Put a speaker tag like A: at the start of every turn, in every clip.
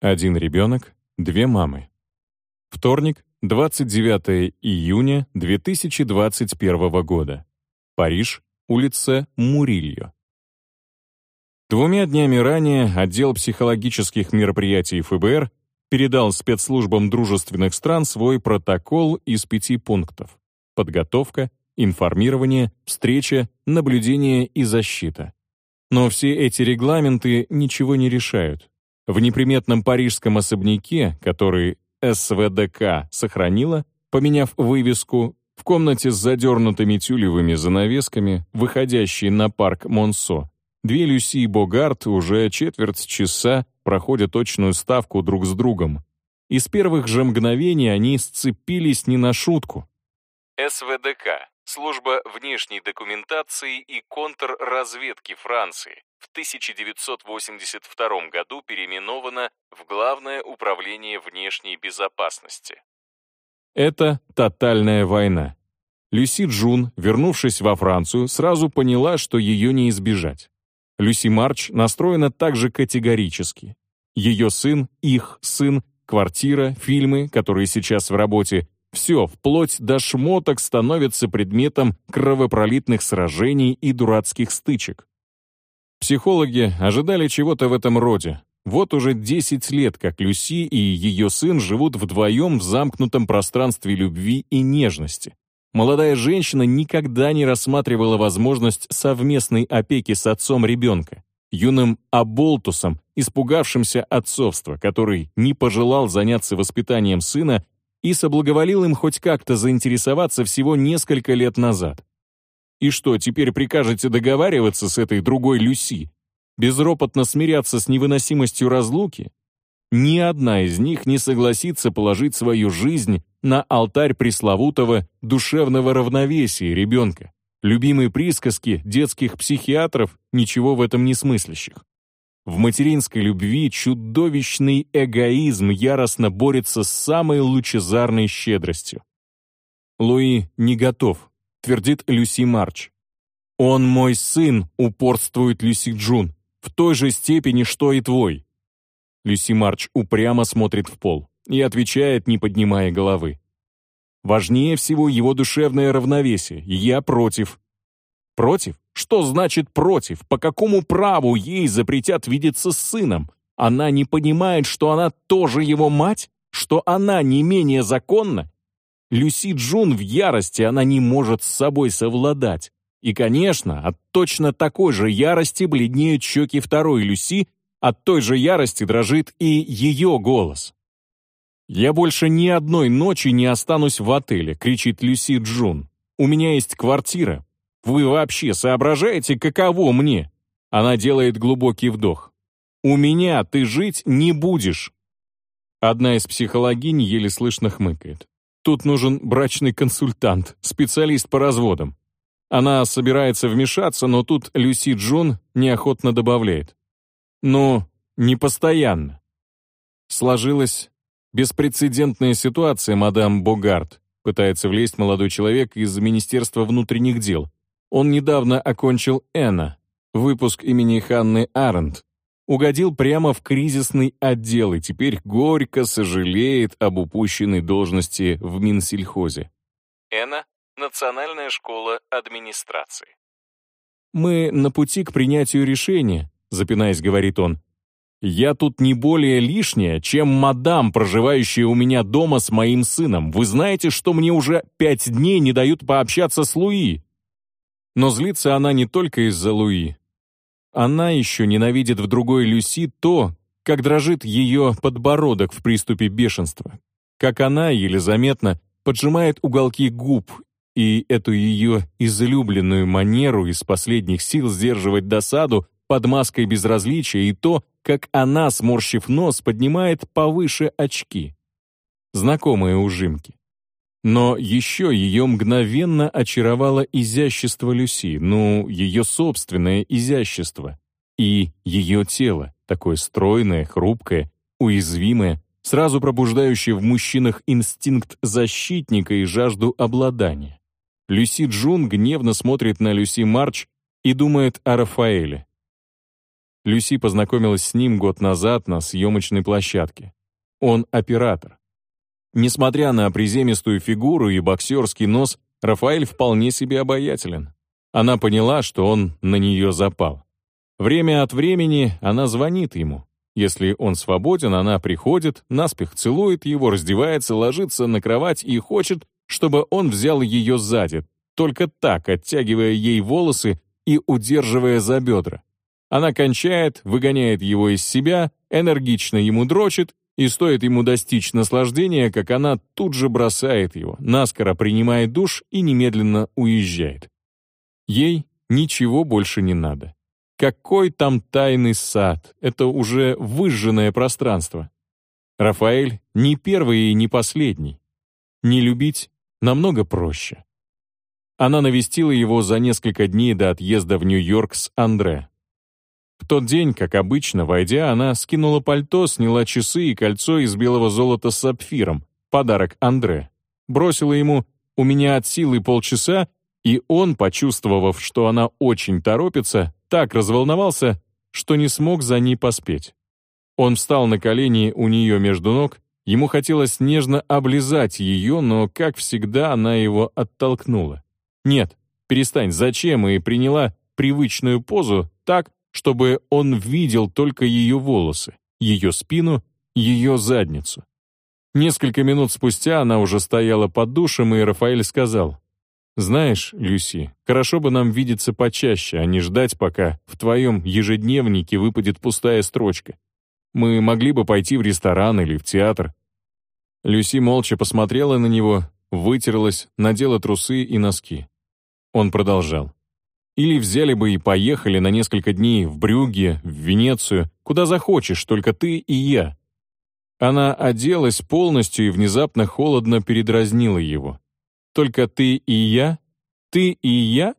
A: Один ребенок, две мамы. Вторник, 29 июня 2021 года. Париж, улица Мурильо. Двумя днями ранее отдел психологических мероприятий ФБР передал спецслужбам дружественных стран свой протокол из пяти пунктов. Подготовка, информирование, встреча, наблюдение и защита. Но все эти регламенты ничего не решают. В неприметном парижском особняке, который СВДК сохранила, поменяв вывеску, в комнате с задернутыми тюлевыми занавесками, выходящей на парк Монсо, две Люси Богарт уже четверть часа проходят точную ставку друг с другом. И с первых же мгновений они сцепились не на шутку. СВДК Служба внешней документации и контрразведки Франции в 1982 году переименована в Главное управление внешней безопасности. Это тотальная война. Люси Джун, вернувшись во Францию, сразу поняла, что ее не избежать. Люси Марч настроена также категорически. Ее сын, их сын, квартира, фильмы, которые сейчас в работе, все, вплоть до шмоток, становится предметом кровопролитных сражений и дурацких стычек. Психологи ожидали чего-то в этом роде. Вот уже 10 лет, как Люси и ее сын живут вдвоем в замкнутом пространстве любви и нежности. Молодая женщина никогда не рассматривала возможность совместной опеки с отцом ребенка, юным Аболтусом, испугавшимся отцовства, который не пожелал заняться воспитанием сына и соблаговолил им хоть как-то заинтересоваться всего несколько лет назад. И что, теперь прикажете договариваться с этой другой Люси? Безропотно смиряться с невыносимостью разлуки? Ни одна из них не согласится положить свою жизнь на алтарь пресловутого душевного равновесия ребенка, любимой присказки детских психиатров, ничего в этом не смыслящих. В материнской любви чудовищный эгоизм яростно борется с самой лучезарной щедростью. Луи не готов, твердит Люси Марч. «Он мой сын», — упорствует Люси Джун, «в той же степени, что и твой». Люси Марч упрямо смотрит в пол и отвечает, не поднимая головы. «Важнее всего его душевное равновесие. Я против. Против? Что значит против? По какому праву ей запретят видеться с сыном? Она не понимает, что она тоже его мать? Что она не менее законна? Люси Джун в ярости, она не может с собой совладать. И, конечно, от точно такой же ярости бледнеют щеки второй Люси, от той же ярости дрожит и ее голос. «Я больше ни одной ночи не останусь в отеле», — кричит Люси Джун. «У меня есть квартира, вы вообще соображаете, каково мне?» Она делает глубокий вдох. «У меня ты жить не будешь». Одна из психологинь еле слышно хмыкает. Тут нужен брачный консультант, специалист по разводам. Она собирается вмешаться, но тут Люси Джон неохотно добавляет. «Ну, не постоянно». Сложилась беспрецедентная ситуация, мадам Богарт, пытается влезть молодой человек из Министерства внутренних дел. Он недавно окончил Эна, выпуск имени Ханны Аренд, угодил прямо в кризисный отдел и теперь горько сожалеет об упущенной должности в Минсельхозе. Эна — Национальная школа администрации. «Мы на пути к принятию решения», — запинаясь, говорит он. «Я тут не более лишняя, чем мадам, проживающая у меня дома с моим сыном. Вы знаете, что мне уже пять дней не дают пообщаться с Луи?» Но злится она не только из-за Луи. Она еще ненавидит в другой Люси то, как дрожит ее подбородок в приступе бешенства. Как она, еле заметно, поджимает уголки губ и эту ее излюбленную манеру из последних сил сдерживать досаду под маской безразличия и то, как она, сморщив нос, поднимает повыше очки. Знакомые ужимки. Но еще ее мгновенно очаровало изящество Люси, ну, ее собственное изящество. И ее тело, такое стройное, хрупкое, уязвимое, сразу пробуждающее в мужчинах инстинкт защитника и жажду обладания. Люси Джун гневно смотрит на Люси Марч и думает о Рафаэле. Люси познакомилась с ним год назад на съемочной площадке. Он оператор. Несмотря на приземистую фигуру и боксерский нос, Рафаэль вполне себе обаятелен. Она поняла, что он на нее запал. Время от времени она звонит ему. Если он свободен, она приходит, наспех целует его, раздевается, ложится на кровать и хочет, чтобы он взял ее сзади, только так, оттягивая ей волосы и удерживая за бедра. Она кончает, выгоняет его из себя, энергично ему дрочит, и стоит ему достичь наслаждения, как она тут же бросает его, наскоро принимает душ и немедленно уезжает. Ей ничего больше не надо. Какой там тайный сад? Это уже выжженное пространство. Рафаэль не первый и не последний. Не любить намного проще. Она навестила его за несколько дней до отъезда в Нью-Йорк с Андре. В тот день, как обычно, войдя, она скинула пальто, сняла часы и кольцо из белого золота с сапфиром, подарок Андре. Бросила ему «У меня от силы полчаса», и он, почувствовав, что она очень торопится, так разволновался, что не смог за ней поспеть. Он встал на колени у нее между ног, ему хотелось нежно облизать ее, но, как всегда, она его оттолкнула. «Нет, перестань, зачем?» и приняла привычную позу так, чтобы он видел только ее волосы, ее спину, ее задницу. Несколько минут спустя она уже стояла под душем, и Рафаэль сказал, «Знаешь, Люси, хорошо бы нам видеться почаще, а не ждать, пока в твоем ежедневнике выпадет пустая строчка. Мы могли бы пойти в ресторан или в театр». Люси молча посмотрела на него, вытерлась, надела трусы и носки. Он продолжал. Или взяли бы и поехали на несколько дней в Брюгге, в Венецию, куда захочешь, только ты и я. Она оделась полностью и внезапно холодно передразнила его. «Только ты и я? Ты и я?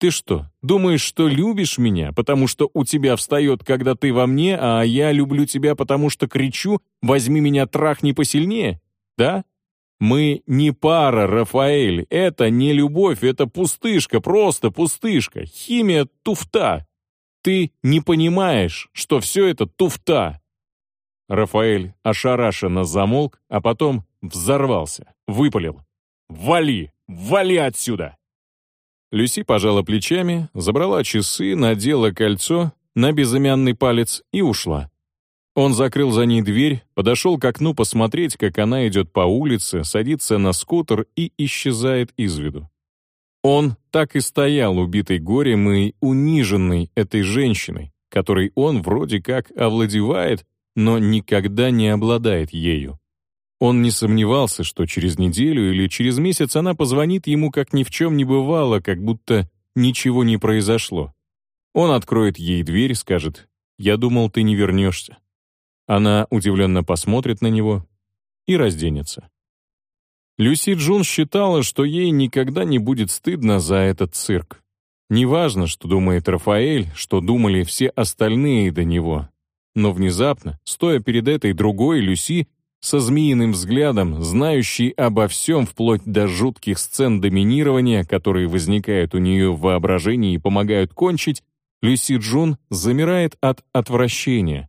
A: Ты что, думаешь, что любишь меня, потому что у тебя встает, когда ты во мне, а я люблю тебя, потому что кричу «возьми меня, трахни посильнее»? Да? Мы не пара, Рафаэль. Это не любовь, это пустышка, просто пустышка. Химия туфта. Ты не понимаешь, что все это туфта. Рафаэль ошарашенно замолк, а потом взорвался, выпалил. «Вали! Вали отсюда!» Люси пожала плечами, забрала часы, надела кольцо на безымянный палец и ушла. Он закрыл за ней дверь, подошел к окну посмотреть, как она идет по улице, садится на скутер и исчезает из виду. Он так и стоял, убитый горем и униженный этой женщиной, которой он вроде как овладевает, но никогда не обладает ею. Он не сомневался, что через неделю или через месяц она позвонит ему, как ни в чем не бывало, как будто ничего не произошло. Он откроет ей дверь, скажет «Я думал, ты не вернешься». Она удивленно посмотрит на него и разденется. Люси Джун считала, что ей никогда не будет стыдно за этот цирк. Неважно, что думает Рафаэль, что думали все остальные до него. Но внезапно, стоя перед этой другой Люси, со змеиным взглядом, знающей обо всем вплоть до жутких сцен доминирования, которые возникают у нее в воображении и помогают кончить, Люси Джун замирает от отвращения,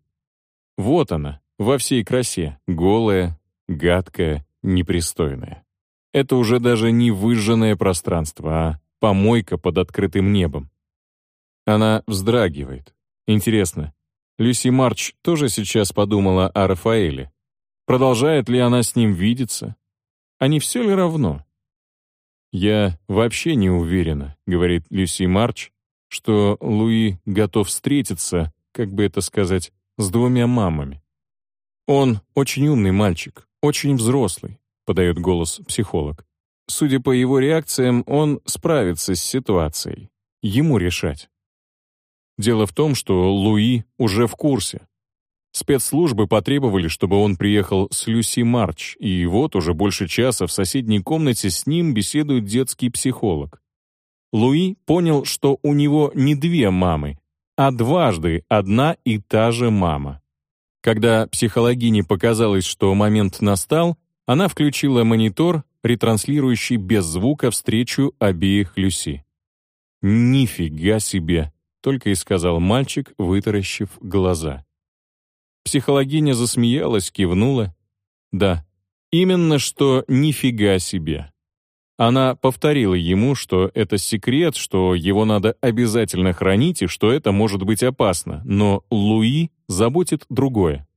A: вот она, во всей красе, голая, гадкая, непристойная. Это уже даже не выжженное пространство, а помойка под открытым небом. Она вздрагивает. Интересно, Люси Марч тоже сейчас подумала о Рафаэле? Продолжает ли она с ним видеться? А не все ли равно? «Я вообще не уверена», — говорит Люси Марч, что Луи готов встретиться, как бы это сказать, с двумя мамами. Он очень умный мальчик, очень взрослый, подает голос психолог. Судя по его реакциям, он справится с ситуацией. Ему решать. Дело в том, что Луи уже в курсе. Спецслужбы потребовали, чтобы он приехал с Люси Марч, и вот уже больше часа в соседней комнате с ним беседует детский психолог. Луи понял, что у него не две мамы, а дважды одна и та же мама. Когда психологине показалось, что момент настал, она включила монитор, ретранслирующий без звука встречу обеих Люси. Нифига себе! только и сказал мальчик, вытаращив глаза. Психологиня засмеялась, кивнула. Да, именно что нифига себе. Она повторила ему, что это секрет, что его надо обязательно хранить и что это может быть опасно, но Луи заботит другое.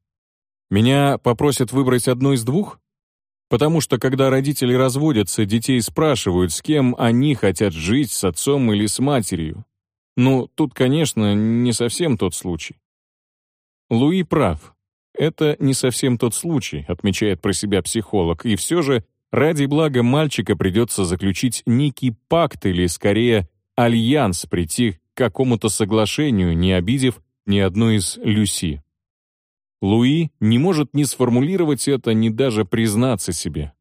A: «Меня попросят выбрать одно из двух?» Потому что когда родители разводятся, детей спрашивают, с кем они хотят жить, с отцом или с матерью. Ну, тут, конечно, не совсем тот случай. Луи прав. Это не совсем тот случай, отмечает про себя психолог, и все же ради блага мальчика придется заключить некий пакт или, скорее, альянс, прийти к какому-то соглашению, не обидев ни одну из Люси. Луи не может ни сформулировать это, ни даже признаться себе.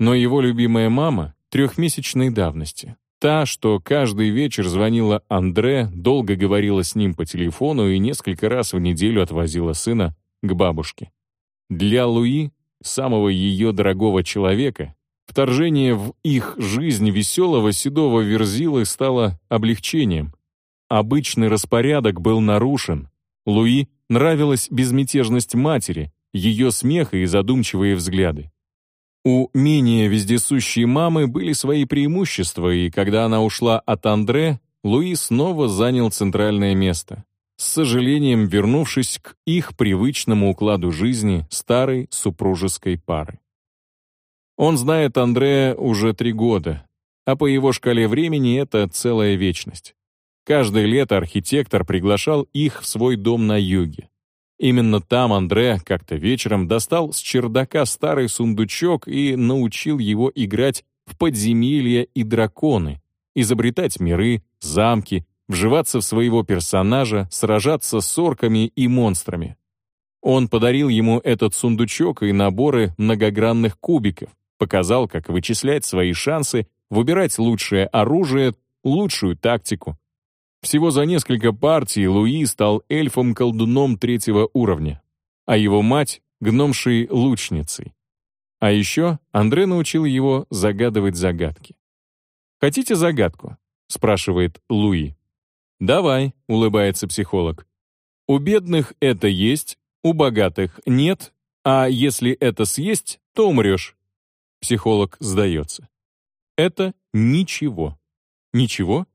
A: Но его любимая мама трехмесячной давности, та, что каждый вечер звонила Андре, долго говорила с ним по телефону и несколько раз в неделю отвозила сына к бабушке. Для Луи, самого ее дорогого человека, вторжение в их жизнь веселого седого верзилы стало облегчением. Обычный распорядок был нарушен. Луи нравилась безмятежность матери, ее смех и задумчивые взгляды. У менее вездесущей мамы были свои преимущества, и когда она ушла от Андре, Луи снова занял центральное место с сожалением вернувшись к их привычному укладу жизни старой супружеской пары. Он знает Андрея уже три года, а по его шкале времени это целая вечность. Каждое лето архитектор приглашал их в свой дом на юге. Именно там Андре как-то вечером достал с чердака старый сундучок и научил его играть в подземелья и драконы, изобретать миры, замки, вживаться в своего персонажа, сражаться с орками и монстрами. Он подарил ему этот сундучок и наборы многогранных кубиков, показал, как вычислять свои шансы, выбирать лучшее оружие, лучшую тактику. Всего за несколько партий Луи стал эльфом-колдуном третьего уровня, а его мать — гномшей лучницей. А еще Андре научил его загадывать загадки. «Хотите загадку?» — спрашивает Луи. «Давай», — улыбается психолог. «У бедных это есть, у богатых нет, а если это съесть, то умрешь». Психолог сдается. Это ничего. Ничего?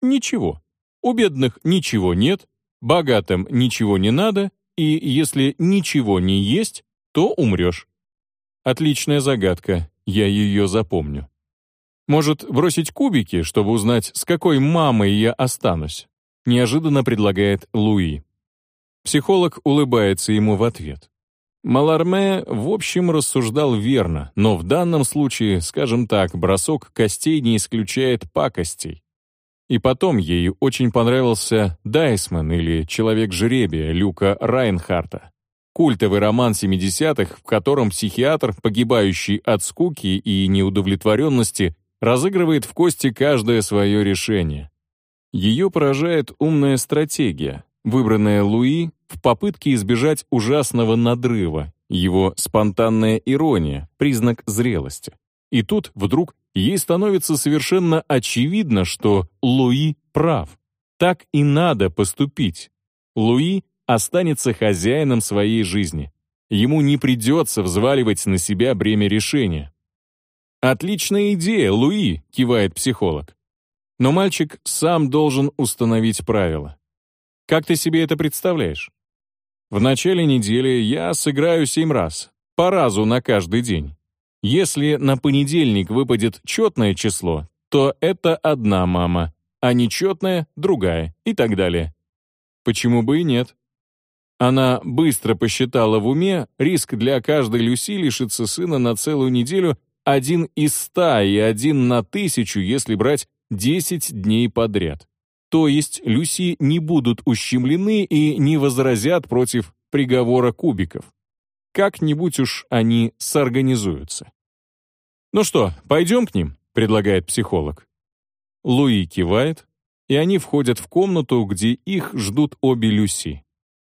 A: Ничего. У бедных ничего нет, богатым ничего не надо, и если ничего не есть, то умрешь. Отличная загадка, я ее запомню. Может, бросить кубики, чтобы узнать, с какой мамой я останусь? Неожиданно предлагает Луи. Психолог улыбается ему в ответ. Маларме, в общем, рассуждал верно, но в данном случае, скажем так, бросок костей не исключает пакостей. И потом ей очень понравился «Дайсман» или «Человек-жеребия» Люка Райнхарта. Культовый роман 70-х, в котором психиатр, погибающий от скуки и неудовлетворенности, разыгрывает в кости каждое свое решение. Ее поражает умная стратегия, выбранная Луи в попытке избежать ужасного надрыва, его спонтанная ирония, признак зрелости. И тут вдруг ей становится совершенно очевидно, что Луи прав. Так и надо поступить. Луи останется хозяином своей жизни. Ему не придется взваливать на себя бремя решения. «Отличная идея, Луи», — кивает психолог. Но мальчик сам должен установить правила. Как ты себе это представляешь? В начале недели я сыграю семь раз, по разу на каждый день. Если на понедельник выпадет четное число, то это одна мама, а нечетное — другая, и так далее. Почему бы и нет? Она быстро посчитала в уме, риск для каждой Люси лишиться сына на целую неделю один из ста и один на тысячу, если брать 10 дней подряд. То есть Люси не будут ущемлены и не возразят против приговора кубиков. Как-нибудь уж они сорганизуются. «Ну что, пойдем к ним?» — предлагает психолог. Луи кивает, и они входят в комнату, где их ждут обе Люси.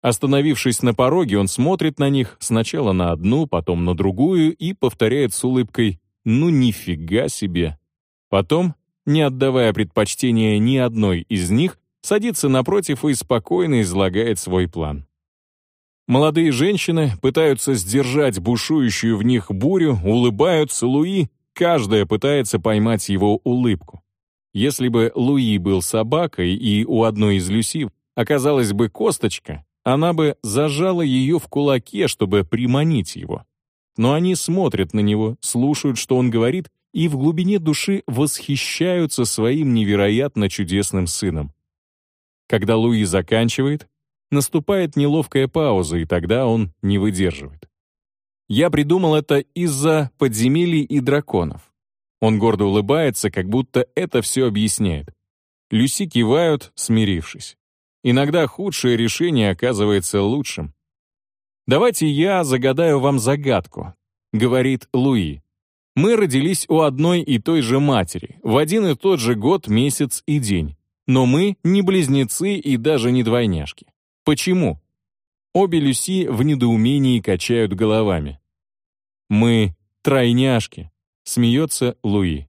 A: Остановившись на пороге, он смотрит на них сначала на одну, потом на другую и повторяет с улыбкой «Ну нифига себе!». Потом не отдавая предпочтения ни одной из них, садится напротив и спокойно излагает свой план. Молодые женщины пытаются сдержать бушующую в них бурю, улыбаются Луи, каждая пытается поймать его улыбку. Если бы Луи был собакой и у одной из Люси оказалась бы косточка, она бы зажала ее в кулаке, чтобы приманить его. Но они смотрят на него, слушают, что он говорит, и в глубине души восхищаются своим невероятно чудесным сыном. Когда Луи заканчивает, наступает неловкая пауза, и тогда он не выдерживает. Я придумал это из-за подземелий и драконов. Он гордо улыбается, как будто это все объясняет. Люси кивают, смирившись. Иногда худшее решение оказывается лучшим. «Давайте я загадаю вам загадку», — говорит Луи. «Мы родились у одной и той же матери, в один и тот же год, месяц и день. Но мы не близнецы и даже не двойняшки. Почему? Обе Люси в недоумении качают головами. «Мы тройняшки», — смеется Луи.